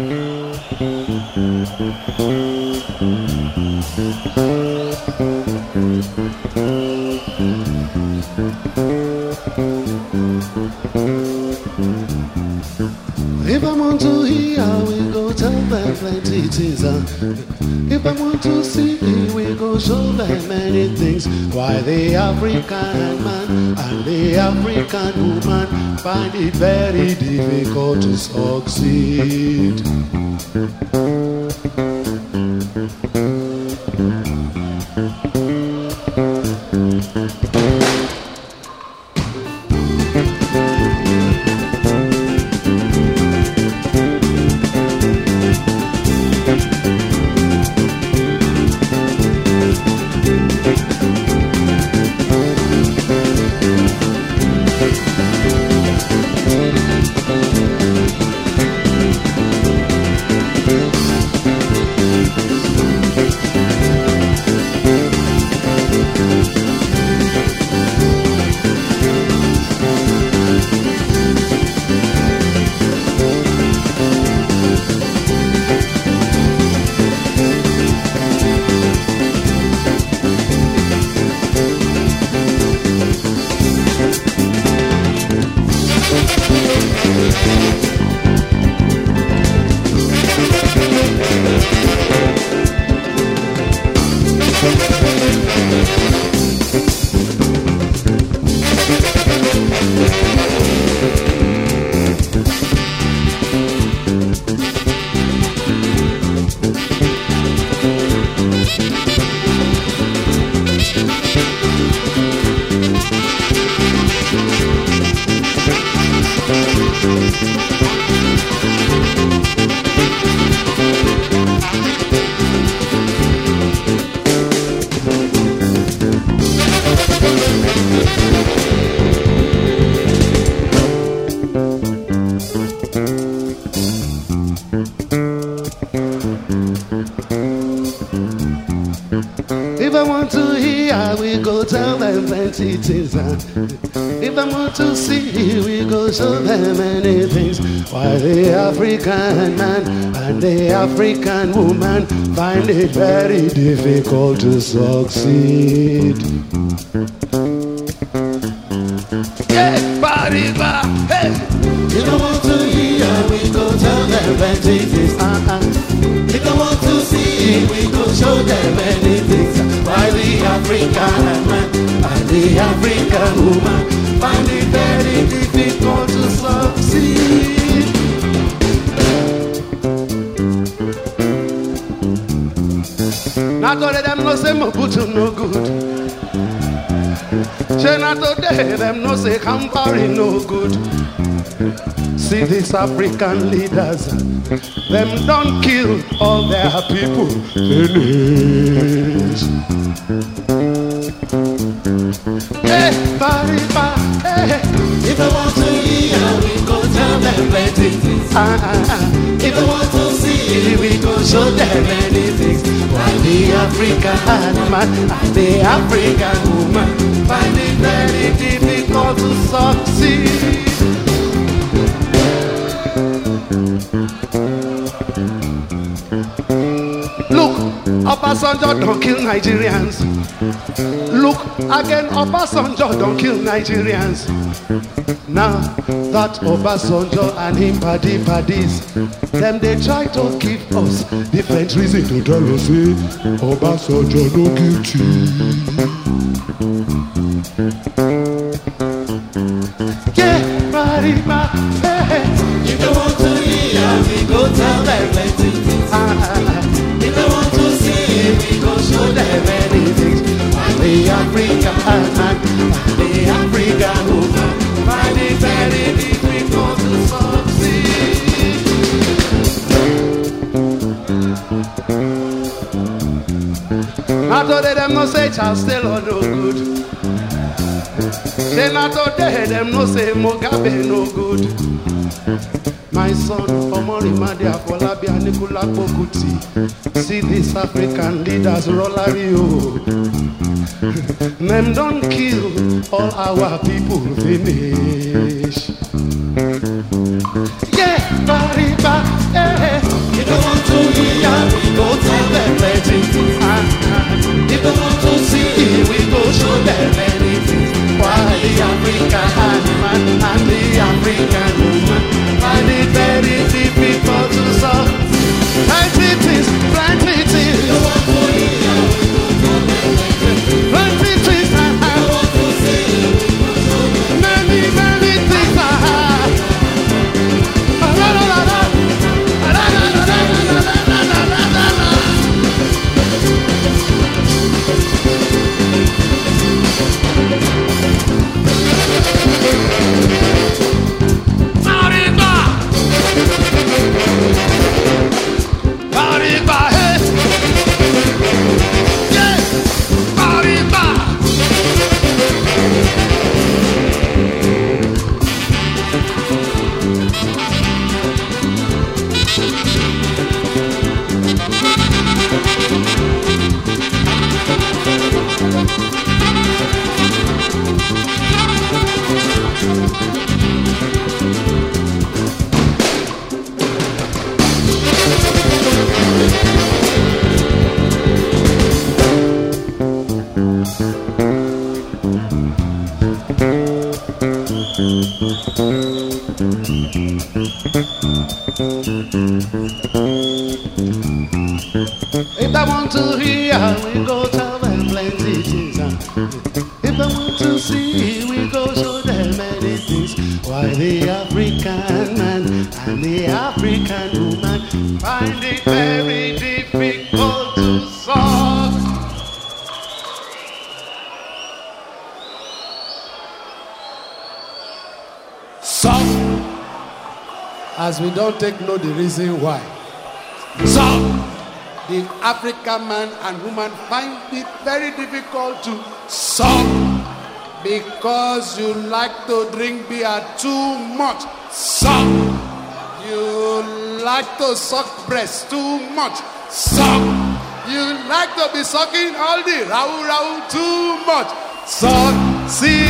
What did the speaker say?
If I want to hear, we go tell them plenty things. If I want to see, we go show them many things. Why the African man and the African woman find it very difficult to succeed. Uh. If I want to see, we go show them many things. Why the African man and the African woman find it very difficult to succeed. Yeah, bariba, hey. If I want to hear, we go tell them plenty things. Uh-uh. If I want to see, we go show them many things. Why the African man the African woman find it very difficult to succeed. Not of them no say Mobutu no good. Say not today them no say Campari no good. See these African leaders, them don't kill all their people. Eh, hey, bariba, eh, hey. Eh. If I want to hear, we go tell them plenty things. Ah, ah, ah. If I want to see, we go show them many things. Why the African man and the African woman find it very difficult to succeed. Obasanjo don't kill Nigerians. Look, again, Obasanjo don't kill Nigerians. Now that Obasanjo and him paddy paddies, them they try to give us different reason to tell us say Obasanjo no guilty. Yeah, bariba, hey, I want to hear, we go tell them plenty Not today them no say Charles no good. Say not today them no say Mugabe no good. My son Omorimade Afolabi Anikulapo Kuti. See these African leaders Rolario. Them don't kill all our people finish. Yeah, bariba, If I want to hear, we go to and plenty things. If I want to see, we go show them many things. Why the African man and the African woman find it very deep. Some, as we don't take know the reason why. Some, the African man and woman find it very difficult to suck because you like to drink beer too much. Suck. You like to suck breast too much. Suck. You like to be sucking all the rau rau too much. Suck. See